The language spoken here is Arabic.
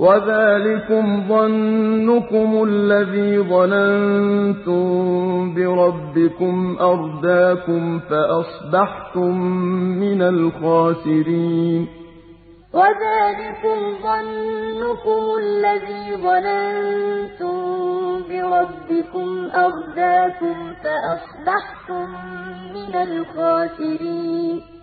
وَذَٰلِكُمْ ظَنُّكُمُ الَّذِي ظَنَنتُم بِرَبِّكُمْ أَرْدَاكُمْ فَأَصْبَحْتُم مِّنَ الْخَاسِرِينَ وَذَٰلِكُمْ ظَنُّكُمُ الَّذِي ظَنَنتُم بِرَبِّكُمْ أَرْدَاكُمْ فَأَصْبَحْتُم مِّنَ الْخَاسِرِينَ